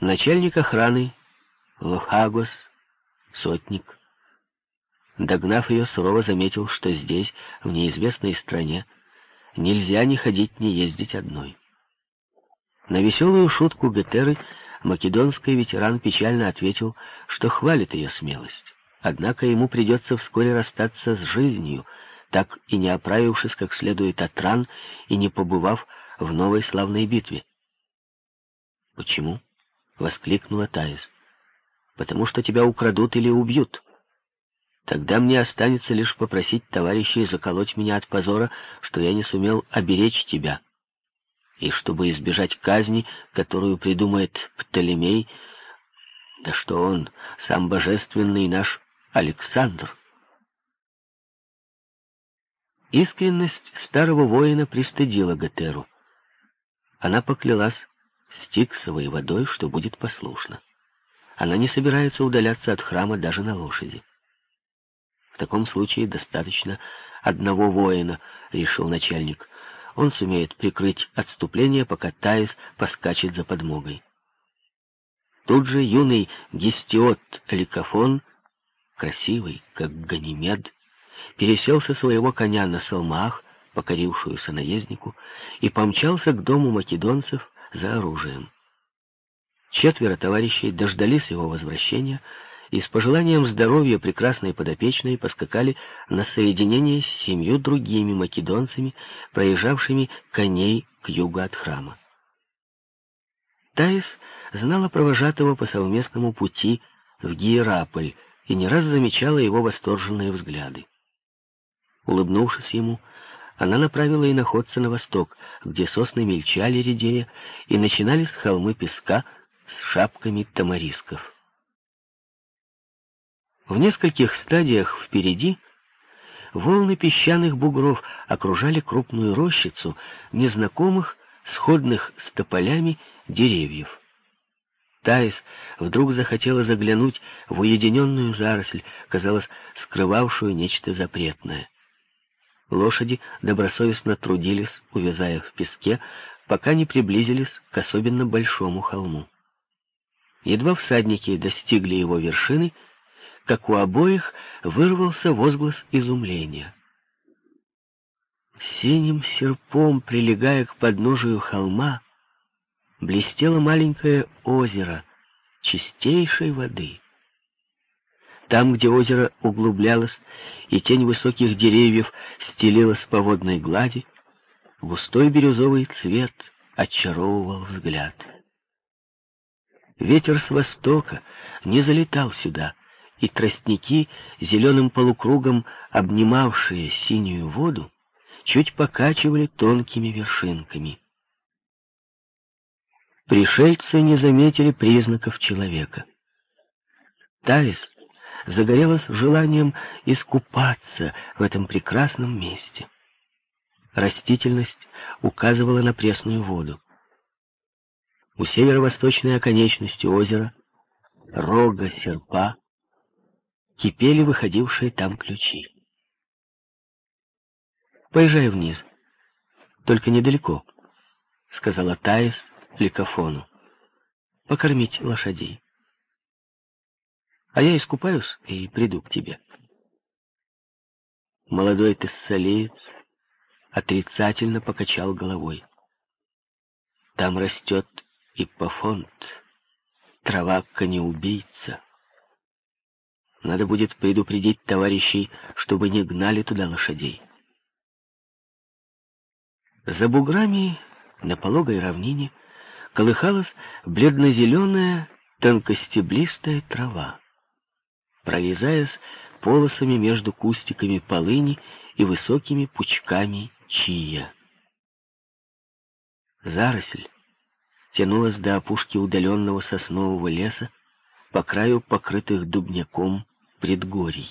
Начальник охраны Лохагос, сотник, догнав ее, сурово заметил, что здесь, в неизвестной стране, нельзя ни ходить, ни ездить одной. На веселую шутку Гетеры македонский ветеран печально ответил, что хвалит ее смелость. Однако ему придется вскоре расстаться с жизнью, так и не оправившись как следует от ран и не побывав в новой славной битве. «Почему?» — воскликнула Таис. «Потому что тебя украдут или убьют. Тогда мне останется лишь попросить товарищей заколоть меня от позора, что я не сумел оберечь тебя. И чтобы избежать казни, которую придумает Птолемей, да что он, сам божественный наш Александр. Искренность старого воина пристыдила Гатеру. Она поклялась стиксовой водой, что будет послушна. Она не собирается удаляться от храма даже на лошади. В таком случае достаточно одного воина, решил начальник. Он сумеет прикрыть отступление, пока Таис поскачет за подмогой. Тут же юный гестиот Ликофон, красивый, как Ганимед, пересел со своего коня на салмах, покорившуюся наезднику, и помчался к дому македонцев за оружием. Четверо товарищей дождались его возвращения, и с пожеланием здоровья прекрасной подопечной поскакали на соединение с семью другими македонцами, проезжавшими коней к югу от храма. Таис знала провожатого по совместному пути в Гиераполь и не раз замечала его восторженные взгляды. Улыбнувшись ему, она направила иноходца на восток, где сосны мельчали редея, и начинались холмы песка с шапками тамарисков. В нескольких стадиях впереди волны песчаных бугров окружали крупную рощицу незнакомых, сходных с тополями деревьев. Таис вдруг захотела заглянуть в уединенную заросль, казалось, скрывавшую нечто запретное. Лошади добросовестно трудились, увязая в песке, пока не приблизились к особенно большому холму. Едва всадники достигли его вершины, как у обоих вырвался возглас изумления. Синим серпом, прилегая к подножию холма, блестело маленькое озеро чистейшей воды. Там, где озеро углублялось, и тень высоких деревьев стелилась по водной глади, густой бирюзовый цвет очаровывал взгляд. Ветер с востока не залетал сюда, и тростники, зеленым полукругом обнимавшие синюю воду, чуть покачивали тонкими вершинками. Пришельцы не заметили признаков человека. Таис загорелась желанием искупаться в этом прекрасном месте. Растительность указывала на пресную воду. У северо-восточной оконечности озера, рога серпа, кипели выходившие там ключи. «Поезжай вниз, только недалеко», — сказала Таис Ликофону. «Покормить лошадей. А я искупаюсь и приду к тебе». Молодой тессалеец отрицательно покачал головой. «Там растет ипофонт, трава конеубийца». Надо будет предупредить товарищей, чтобы не гнали туда лошадей. За буграми на пологой равнине колыхалась бледно-зеленая тонкостеблистая трава, прорезаясь полосами между кустиками полыни и высокими пучками чия. Заросль тянулась до опушки удаленного соснового леса, по краю покрытых дубняком предгорий.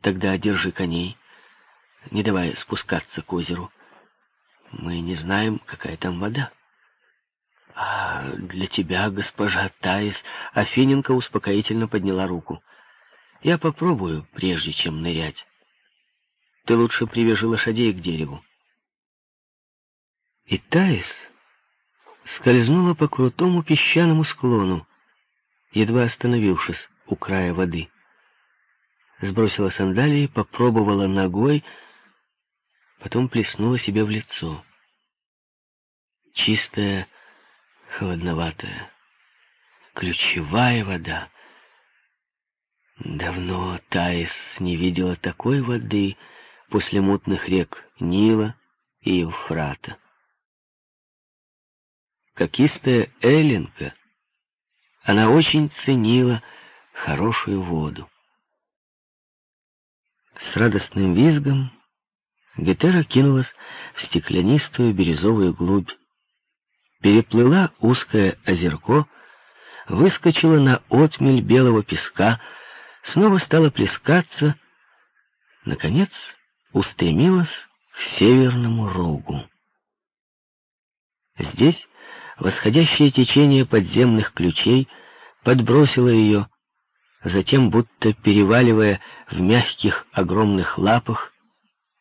Тогда держи коней, не давай спускаться к озеру. Мы не знаем, какая там вода. А для тебя, госпожа Таис, Афиненко успокоительно подняла руку. Я попробую, прежде чем нырять. Ты лучше привяжи лошадей к дереву. И Таис скользнула по крутому песчаному склону, едва остановившись у края воды. Сбросила сандалии, попробовала ногой, потом плеснула себе в лицо. Чистая, холодноватая, ключевая вода. Давно Таис не видела такой воды после мутных рек Нила и Евфрата. Кокистая Эленка, она очень ценила хорошую воду. С радостным визгом Гетера кинулась в стеклянистую бирюзовую глубь, переплыла узкое озерко, выскочила на отмель белого песка, снова стала плескаться, наконец устремилась к северному рогу. Здесь восходящее течение подземных ключей подбросило ее, затем, будто переваливая в мягких огромных лапах,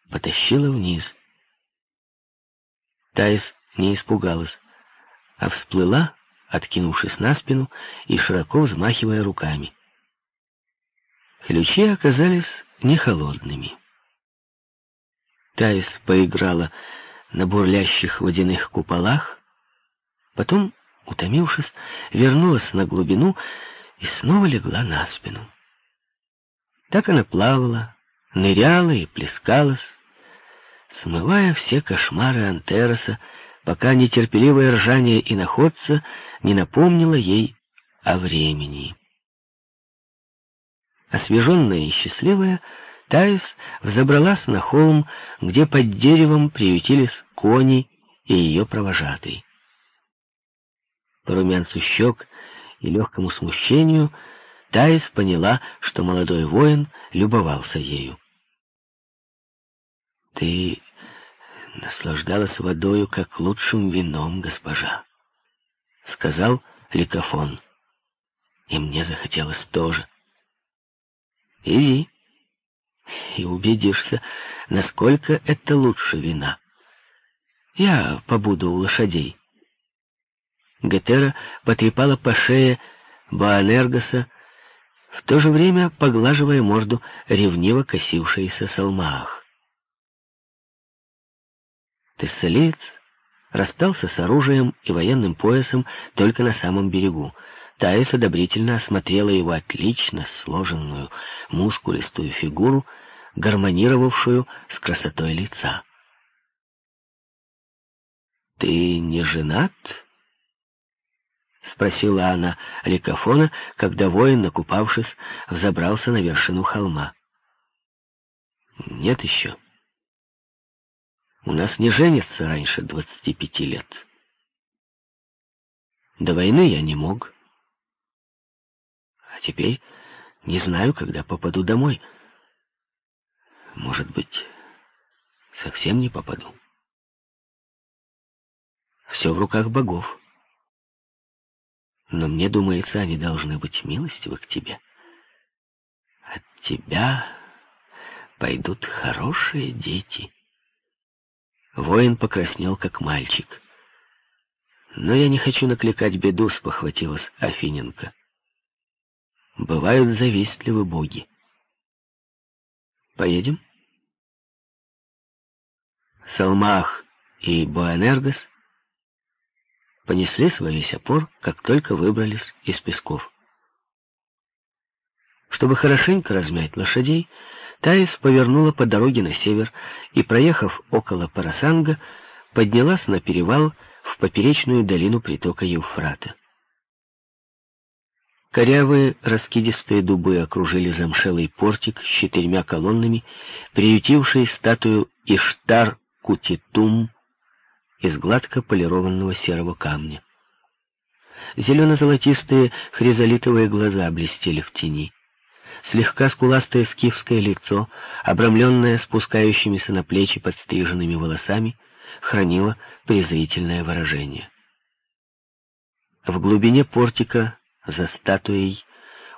потащило вниз. Таис не испугалась, а всплыла, откинувшись на спину и широко взмахивая руками. Ключи оказались не холодными. Таис поиграла на бурлящих водяных куполах, потом, утомившись, вернулась на глубину и снова легла на спину. Так она плавала, ныряла и плескалась, смывая все кошмары Антероса, пока нетерпеливое ржание и находца не напомнило ей о времени. Освеженная и счастливая, Таис взобралась на холм, где под деревом приютились кони и ее провожатый. По румянцу щек и легкому смущению Таис поняла, что молодой воин любовался ею. «Ты наслаждалась водою, как лучшим вином, госпожа», — сказал Ликофон. «И мне захотелось тоже». «Иди, и убедишься, насколько это лучше вина. Я побуду у лошадей». Гетера потрепала по шее Боанергоса, в то же время поглаживая морду ревниво косившейся Салмаах. Тессалиец расстался с оружием и военным поясом только на самом берегу. Таис одобрительно осмотрела его отлично сложенную, мускулистую фигуру, гармонировавшую с красотой лица. «Ты не женат?» — спросила она Ликофона, когда воин, накупавшись, взобрался на вершину холма. «Нет еще. У нас не женятся раньше двадцати пяти лет. До войны я не мог. А теперь не знаю, когда попаду домой. Может быть, совсем не попаду. Все в руках богов» но мне думается, они должны быть милостивы к тебе. От тебя пойдут хорошие дети. Воин покраснел, как мальчик. Но я не хочу накликать беду, спохватилась Афиненко. Бывают завистливы боги. Поедем? Салмах и Боэнергос понеслись во весь опор, как только выбрались из песков. Чтобы хорошенько размять лошадей, Таис повернула по дороге на север и, проехав около Парасанга, поднялась на перевал в поперечную долину притока Евфрата. Корявые раскидистые дубы окружили замшелый портик с четырьмя колоннами, приютивший статую Иштар-Кутитум из гладко полированного серого камня. Зелено-золотистые хризолитовые глаза блестели в тени. Слегка скуластое скифское лицо, обрамленное спускающимися на плечи подстриженными волосами, хранило презрительное выражение. В глубине портика, за статуей,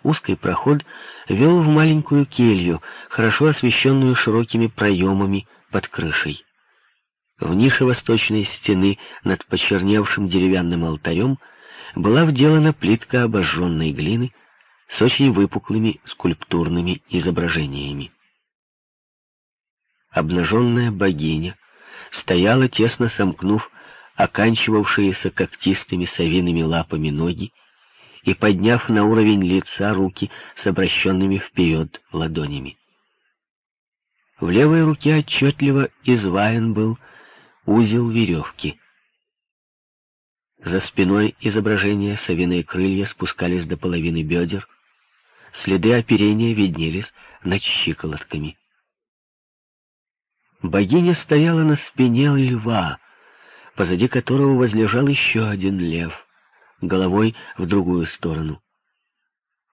узкий проход вел в маленькую келью, хорошо освещенную широкими проемами под крышей. В нише восточной стены над почерневшим деревянным алтарем была вделана плитка обожженной глины с очень выпуклыми скульптурными изображениями. Обнаженная богиня стояла, тесно сомкнув оканчивавшиеся когтистыми совиными лапами ноги и подняв на уровень лица руки с обращенными вперед ладонями. В левой руке отчетливо изваян был узел веревки. За спиной изображения совиные крылья спускались до половины бедер, следы оперения виднелись над щиколотками. Богиня стояла на спине льва, позади которого возлежал еще один лев, головой в другую сторону.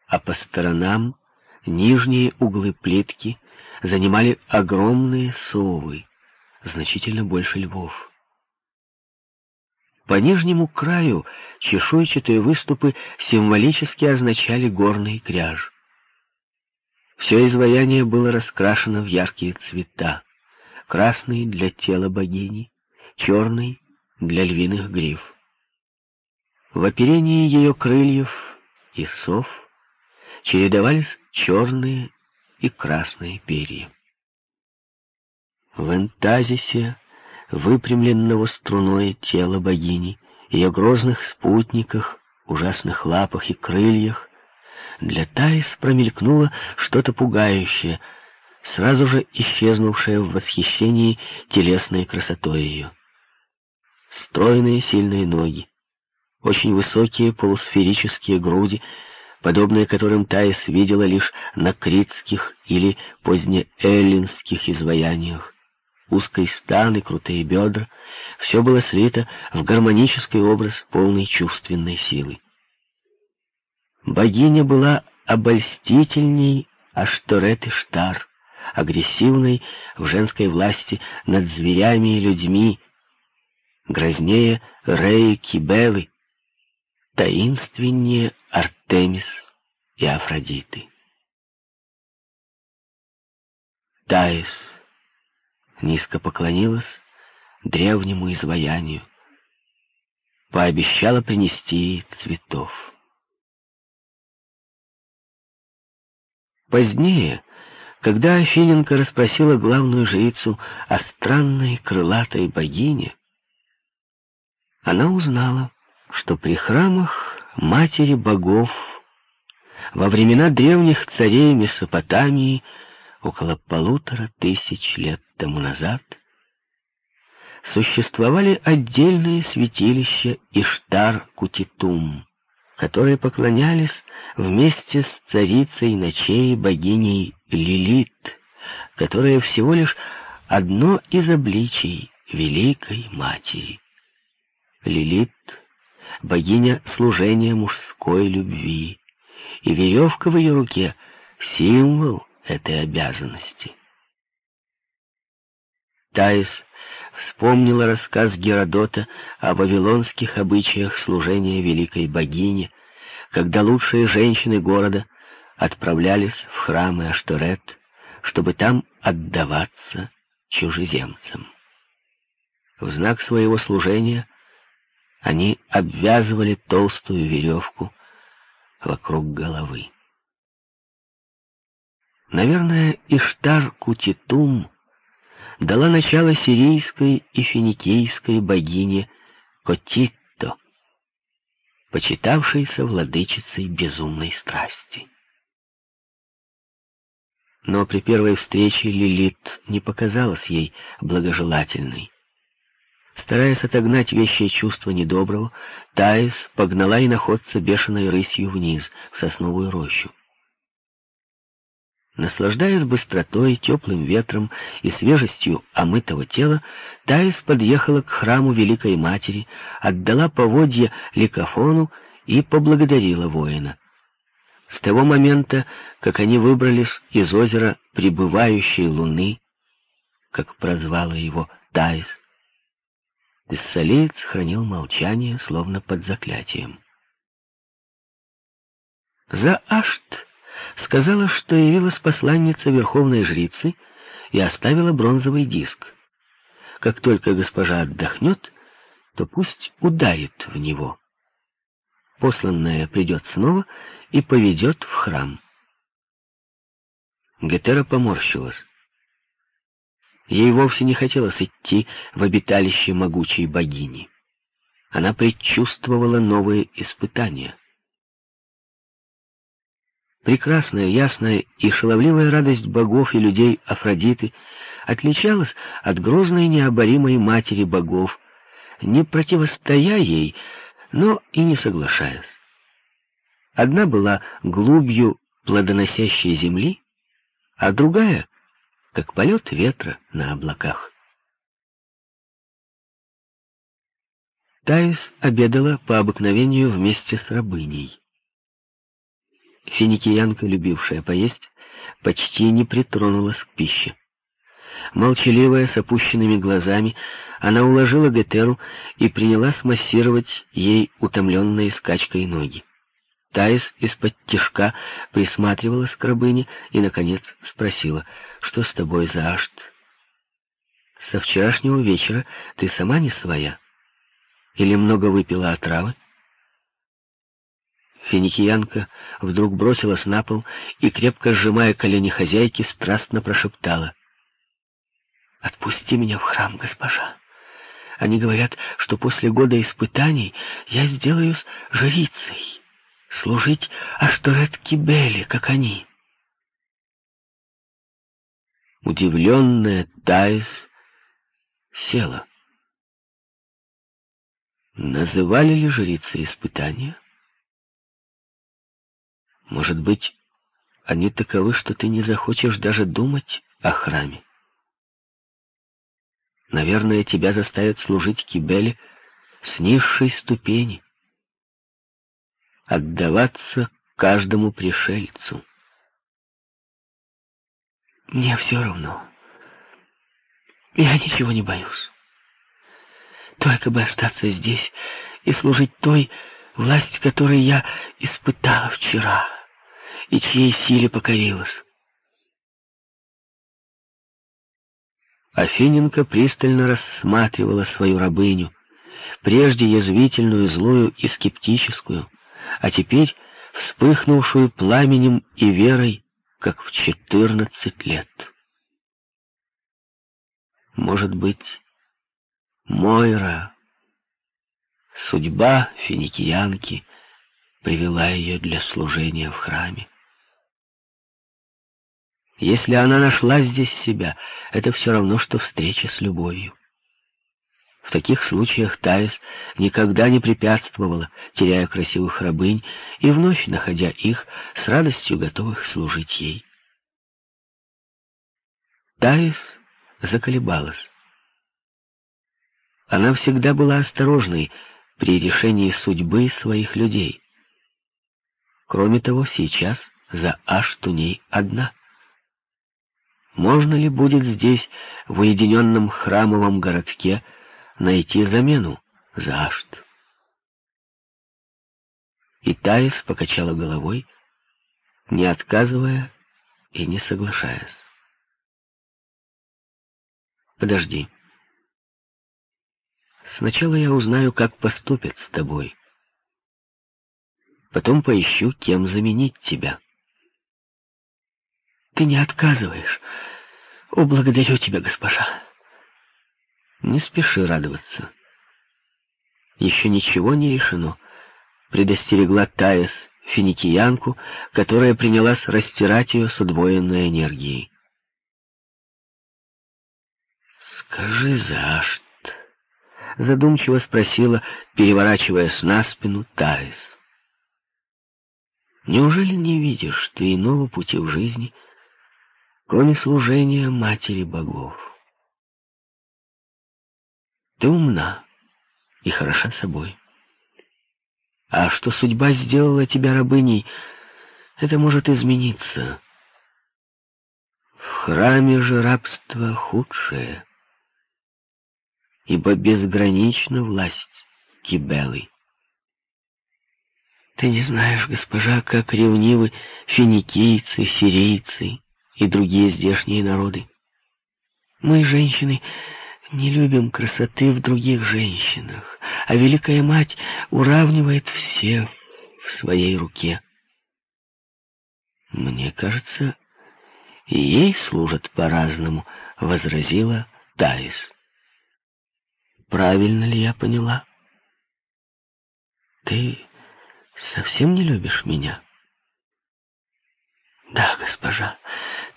А по сторонам нижние углы плитки занимали огромные совы, значительно больше львов. По нижнему краю чешуйчатые выступы символически означали горный кряж. Все изваяние было раскрашено в яркие цвета. Красный для тела богини, черный для львиных гриф. В оперении ее крыльев и сов чередовались черные и красные перья. В энтазисе выпрямленного струной тела богини, ее грозных спутниках, ужасных лапах и крыльях, для Таис промелькнуло что-то пугающее, сразу же исчезнувшее в восхищении телесной красотой ее. Стройные сильные ноги, очень высокие полусферические груди, подобные которым Таис видела лишь на критских или позднеэллинских изваяниях, узкий стан и крутые бедра, все было слито в гармонический образ полной чувственной силы. Богиня была обольстительней Ашторет и Штар, агрессивной в женской власти над зверями и людьми, грознее Реи Кибелы, таинственнее Артемис и Афродиты. Таис низко поклонилась древнему изваянию, пообещала принести цветов. Позднее, когда Афиненко расспросила главную жрицу о странной крылатой богине, она узнала, что при храмах матери богов во времена древних царей Месопотамии около полутора тысяч лет тому назад существовали отдельные святилища Иштар-Кутитум, которые поклонялись вместе с царицей ночей богиней Лилит, которая всего лишь одно из обличий Великой Матери. Лилит — богиня служения мужской любви, и веревка в ее руке — символ этой обязанности. Таис вспомнила рассказ Геродота о вавилонских обычаях служения великой богине, когда лучшие женщины города отправлялись в храмы Ашторет, чтобы там отдаваться чужеземцам. В знак своего служения они обвязывали толстую веревку вокруг головы. Наверное, Иштар-Кутитум дала начало сирийской и финикийской богине Котитто, почитавшейся владычицей безумной страсти. Но при первой встрече Лилит не показалась ей благожелательной. Стараясь отогнать вещие чувства недоброго, Таис погнала и находца бешеной рысью вниз, в сосновую рощу. Наслаждаясь быстротой, теплым ветром и свежестью омытого тела, Таис подъехала к храму Великой Матери, отдала поводья Ликофону и поблагодарила воина. С того момента, как они выбрались из озера прибывающей луны, как прозвала его Таис, Тессалиец хранил молчание, словно под заклятием. За Ашт сказала, что явилась посланница верховной жрицы и оставила бронзовый диск. как только госпожа отдохнет, то пусть ударит в него. Посланная придет снова и поведет в храм. Гетера поморщилась. Ей вовсе не хотелось идти в обиталище могучей богини. Она предчувствовала новые испытания. Прекрасная, ясная и шаловливая радость богов и людей Афродиты отличалась от грозной необоримой матери богов, не противостоя ей, но и не соглашаясь. Одна была глубью плодоносящей земли, а другая — как полет ветра на облаках. Таис обедала по обыкновению вместе с рабыней. Финикиянка, любившая поесть, почти не притронулась к пище. Молчаливая, с опущенными глазами, она уложила Гетеру и принялась массировать ей утомленные скачкой ноги. Таис из-под тишка присматривалась к рабыне и, наконец, спросила, «Что с тобой за ашт?» «Со вчерашнего вечера ты сама не своя? Или много выпила отравы?» Финикиянка вдруг бросилась на пол и, крепко сжимая колени хозяйки, страстно прошептала. «Отпусти меня в храм, госпожа. Они говорят, что после года испытаний я сделаюсь жрицей, служить Аштурет Кибели, как они». Удивленная Таис села. Называли ли жрицы испытания? Может быть, они таковы, что ты не захочешь даже думать о храме. Наверное, тебя заставят служить Кибеле с низшей ступени, отдаваться каждому пришельцу. Мне все равно. Я ничего не боюсь. Только бы остаться здесь и служить той, власть которой я испытала вчера и чьей силе покорилась. Афиненко пристально рассматривала свою рабыню, прежде язвительную, злую и скептическую, а теперь вспыхнувшую пламенем и верой, как в четырнадцать лет. Может быть, Мойра, судьба финикиянки, привела ее для служения в храме. Если она нашла здесь себя, это все равно, что встреча с любовью. В таких случаях Таис никогда не препятствовала, теряя красивых рабынь и вновь находя их, с радостью готовых служить ей. Таис заколебалась. Она всегда была осторожной при решении судьбы своих людей. Кроме того, сейчас за Аштуней одна — можно ли будет здесь, в уединенном храмовом городке, найти замену за Ашт? И Таис покачала головой, не отказывая и не соглашаясь. «Подожди. Сначала я узнаю, как поступят с тобой. Потом поищу, кем заменить тебя». «Ты не отказываешь», «О, благодарю тебя, госпожа!» «Не спеши радоваться. Еще ничего не решено», — предостерегла Таис финикиянку, которая принялась растирать ее с удвоенной энергией. «Скажи, Зашт», — задумчиво спросила, переворачиваясь на спину Таис. «Неужели не видишь ты иного пути в жизни?» — кроме служения матери богов. Ты умна и хороша собой. А что судьба сделала тебя рабыней, это может измениться. В храме же рабство худшее, ибо безгранична власть Кибелы. Ты не знаешь, госпожа, как ревнивы финикийцы, сирийцы, и другие здешние народы. Мы, женщины, не любим красоты в других женщинах, а Великая Мать уравнивает всех в своей руке. Мне кажется, и ей служат по-разному, — возразила Таис. Правильно ли я поняла? Ты совсем не любишь меня? Да, госпожа,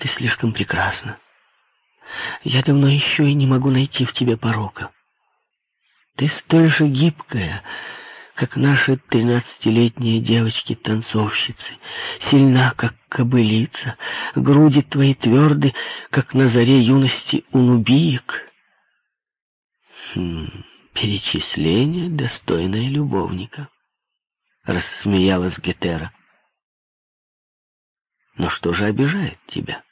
ты слишком прекрасна. Я давно еще и не могу найти в тебе порока. Ты столь же гибкая, как наши тринадцатилетние девочки-танцовщицы, сильна, как кобылица, груди твои тверды, как на заре юности у нубиек. Хм, перечисление, достойное любовника, — рассмеялась Гетера. Но что же обижает тебя?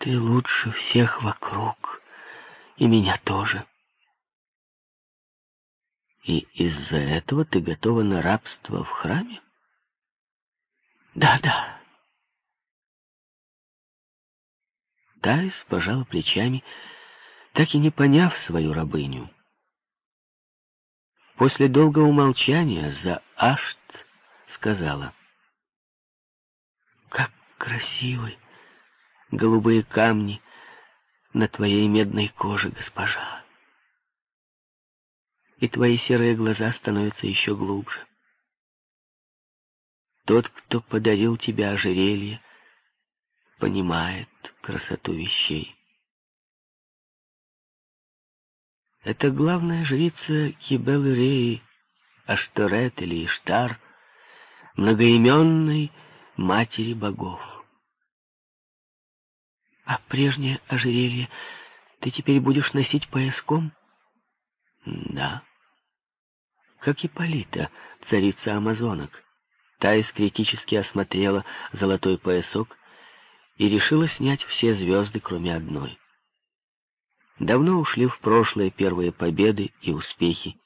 Ты лучше всех вокруг, и меня тоже. И из-за этого ты готова на рабство в храме? Да-да. Таис пожала плечами, так и не поняв свою рабыню. После долгого молчания за Ашт сказала. «Как красивы голубые камни на твоей медной коже, госпожа!» и твои серые глаза становятся еще глубже. Тот, кто подарил тебе ожерелье, понимает красоту вещей. Это главная жрица Кибел-Реи, Ашторет или Иштар, многоименной матери богов. А прежнее ожерелье ты теперь будешь носить пояском? Да как и Полита, царица амазонок. Таис критически осмотрела золотой поясок и решила снять все звезды, кроме одной. Давно ушли в прошлое первые победы и успехи.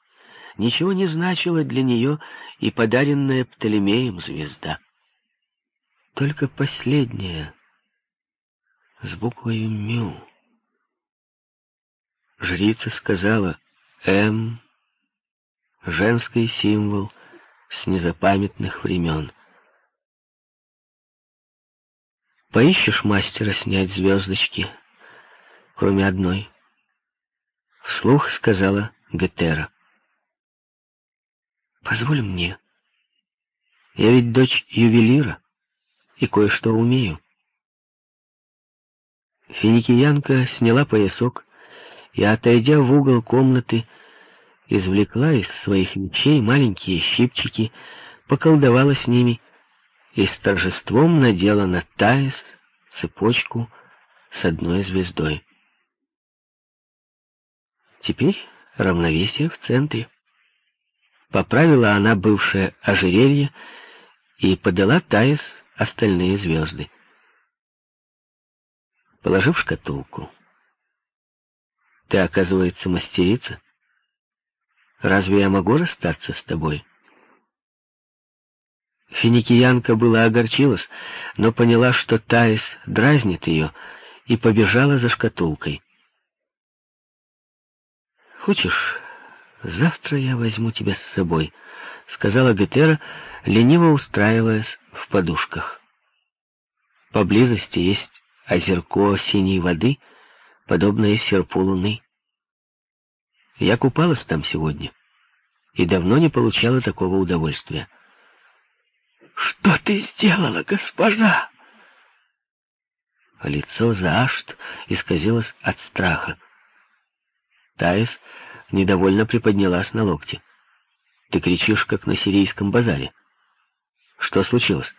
Ничего не значило для нее и подаренная Птолемеем звезда. Только последняя, с буквой «Мю». Жрица сказала «М» женский символ с незапамятных времен. Поищешь мастера снять звездочки, кроме одной? Вслух сказала Гетера. Позволь мне. Я ведь дочь ювелира и кое-что умею. Финикиянка сняла поясок и, отойдя в угол комнаты, извлекла из своих мечей маленькие щипчики, поколдовала с ними и с торжеством надела на Таис цепочку с одной звездой. Теперь равновесие в центре. Поправила она бывшее ожерелье и подала Таис остальные звезды. Положив шкатулку. Ты, оказывается, мастерица? Разве я могу расстаться с тобой?» Финикиянка была огорчилась, но поняла, что Таис дразнит ее, и побежала за шкатулкой. «Хочешь, завтра я возьму тебя с собой», — сказала Гетера, лениво устраиваясь в подушках. «Поблизости есть озерко синей воды, подобное серпу луны. Я купалась там сегодня и давно не получала такого удовольствия. «Что ты сделала, госпожа?» Лицо Заашт исказилось от страха. Таис недовольно приподнялась на локте. «Ты кричишь, как на сирийском базаре. Что случилось?»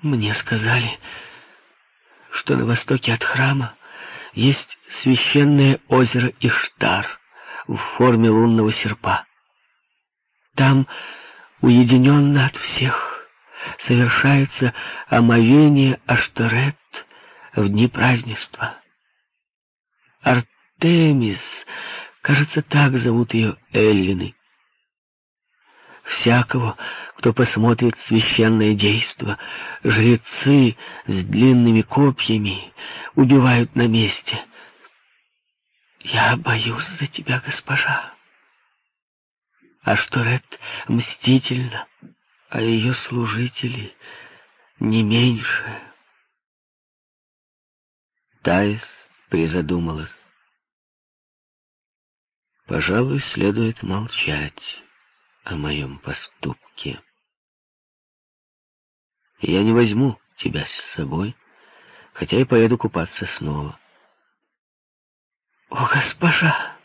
«Мне сказали, что на востоке от храма есть священное озеро Иштар в форме лунного серпа. Там, уединенно от всех, совершается омовение Ашторет в дни празднества. Артемис, кажется, так зовут ее Эллины. Всякого, кто посмотрит священное действо, жрецы с длинными копьями убивают на месте, Я боюсь за тебя, госпожа. А что Ред мстительно, а ее служители не меньше. Таис призадумалась. Пожалуй, следует молчать о моем поступке. Я не возьму тебя с собой, хотя и поеду купаться снова. «О, госпожа!»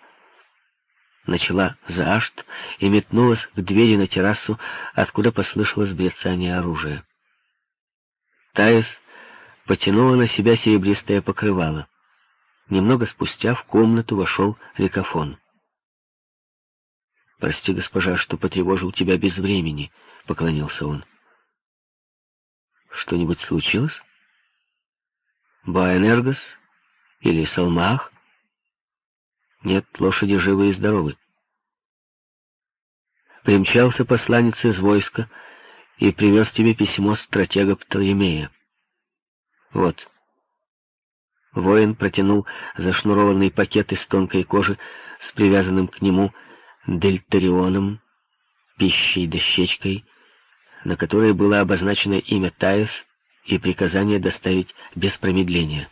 Начала Заашт и метнулась к двери на террасу, откуда послышалось брецание оружия. Таис потянула на себя серебристое покрывало. Немного спустя в комнату вошел Рикофон. «Прости, госпожа, что потревожил тебя без времени», — поклонился он. «Что-нибудь случилось? Баэнергос или Салмах?» Нет, лошади живы и здоровы. Примчался посланец из войска и привез тебе письмо стратега Птолемея. Вот. Воин протянул зашнурованный пакет из тонкой кожи с привязанным к нему дельтарионом, пищей дощечкой, на которой было обозначено имя Таис и приказание доставить без промедления.